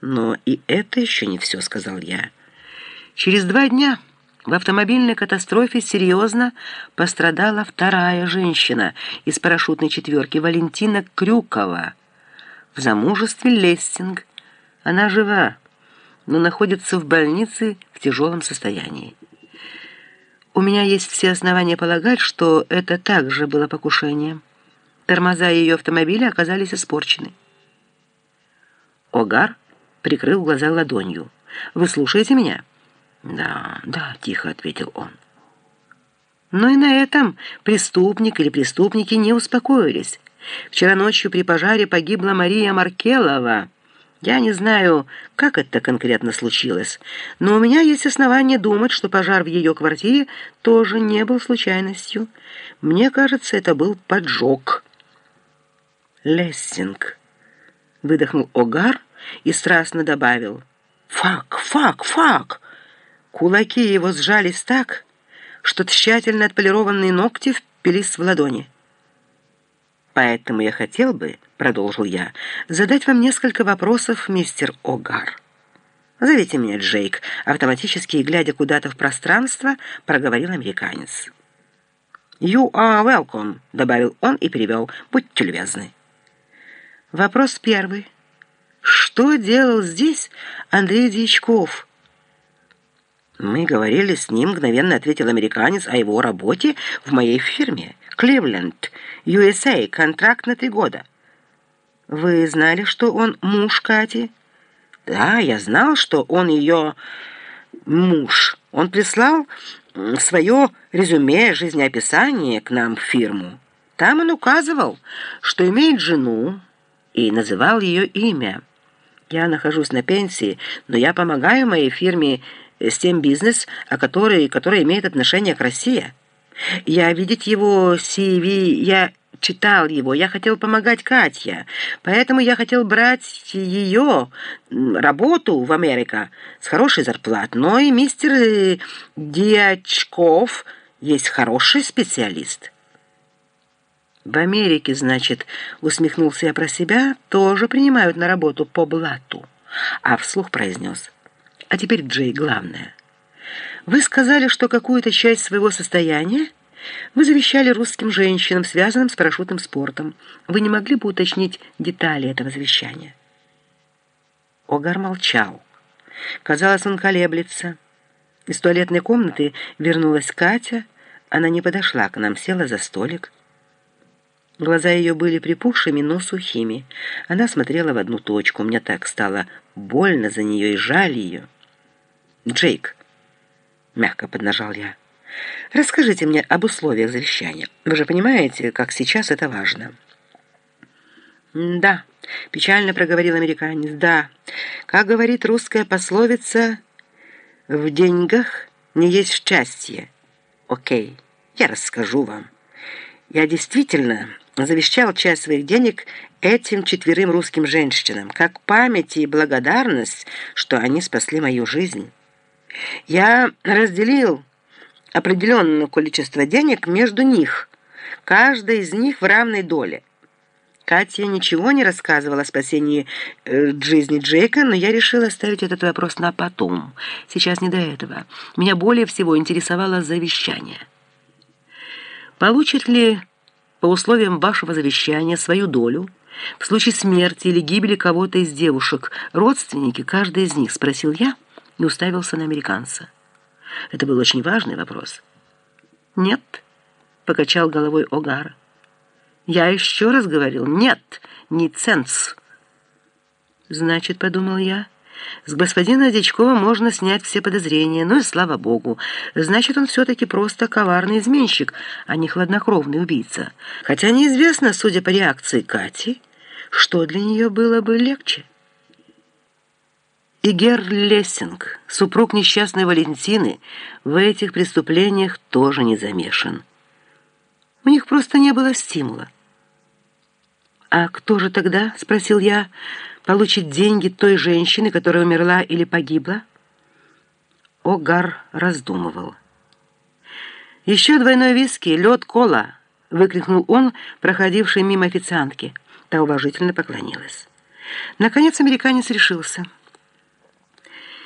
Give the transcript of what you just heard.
Но и это еще не все, сказал я. Через два дня в автомобильной катастрофе серьезно пострадала вторая женщина из парашютной четверки, Валентина Крюкова. В замужестве Лестинг. Она жива, но находится в больнице в тяжелом состоянии. У меня есть все основания полагать, что это также было покушением. Тормоза ее автомобиля оказались испорчены. Огар прикрыл глаза ладонью. «Вы слушаете меня?» «Да, да», — тихо ответил он. Но и на этом преступник или преступники не успокоились. Вчера ночью при пожаре погибла Мария Маркелова. Я не знаю, как это конкретно случилось, но у меня есть основания думать, что пожар в ее квартире тоже не был случайностью. Мне кажется, это был поджог. Лессинг. Выдохнул Огар и страстно добавил. «Fuck, fuck, fuck!» Кулаки его сжались так, что тщательно отполированные ногти впились в ладони. «Поэтому я хотел бы, — продолжил я, — задать вам несколько вопросов, мистер Огар». «Зовите меня Джейк», — автоматически, глядя куда-то в пространство, проговорил американец. «You are welcome», — добавил он и перевел. «Будьте любезны». Вопрос первый. Что делал здесь Андрей Дьячков? Мы говорили с ним, мгновенно ответил американец о его работе в моей фирме. Кливленд, USA, контракт на три года. Вы знали, что он муж Кати? Да, я знал, что он ее муж. Он прислал свое резюме, жизнеописание к нам в фирму. Там он указывал, что имеет жену и называл ее имя. Я нахожусь на пенсии, но я помогаю моей фирме с тем бизнес, о которой, который имеет отношение к России. Я видеть его CV, я читал его, я хотел помогать Катя, поэтому я хотел брать ее работу в Америку с хорошей зарплатой. Но и мистер э, Дьячков есть хороший специалист». В Америке, значит, усмехнулся я про себя, тоже принимают на работу по блату. А вслух произнес. А теперь, Джей, главное. Вы сказали, что какую-то часть своего состояния вы завещали русским женщинам, связанным с парашютным спортом. Вы не могли бы уточнить детали этого завещания? Огар молчал. Казалось, он колеблется. Из туалетной комнаты вернулась Катя. Она не подошла к нам, села за столик. Глаза ее были припухшими, но сухими. Она смотрела в одну точку. Мне так стало больно за нее и жаль ее. «Джейк», — мягко поднажал я, — «расскажите мне об условиях завещания. Вы же понимаете, как сейчас это важно». «Да», — печально проговорил американец, — «да. Как говорит русская пословица, в деньгах не есть счастье. Окей, я расскажу вам. Я действительно завещал часть своих денег этим четверым русским женщинам, как память и благодарность, что они спасли мою жизнь. Я разделил определенное количество денег между них, каждая из них в равной доле. Катя ничего не рассказывала о спасении э, жизни Джейка, но я решила оставить этот вопрос на потом. Сейчас не до этого. Меня более всего интересовало завещание. Получит ли по условиям вашего завещания свою долю в случае смерти или гибели кого-то из девушек, родственники, каждый из них, спросил я и уставился на американца. Это был очень важный вопрос. «Нет», — покачал головой Огара. «Я еще раз говорил, нет, не ценц». «Значит, — подумал я, — с господина Дичкова можно снять все подозрения, ну и слава богу. Значит, он все-таки просто коварный изменщик, а не хладнокровный убийца. Хотя неизвестно, судя по реакции Кати, что для нее было бы легче. И Герр Лессинг, супруг несчастной Валентины, в этих преступлениях тоже не замешан. У них просто не было стимула. «А кто же тогда?» — спросил я получит деньги той женщины, которая умерла или погибла? Огар раздумывал. «Еще двойной виски, лед, кола!» — выкрикнул он, проходивший мимо официантки. Та уважительно поклонилась. Наконец американец решился —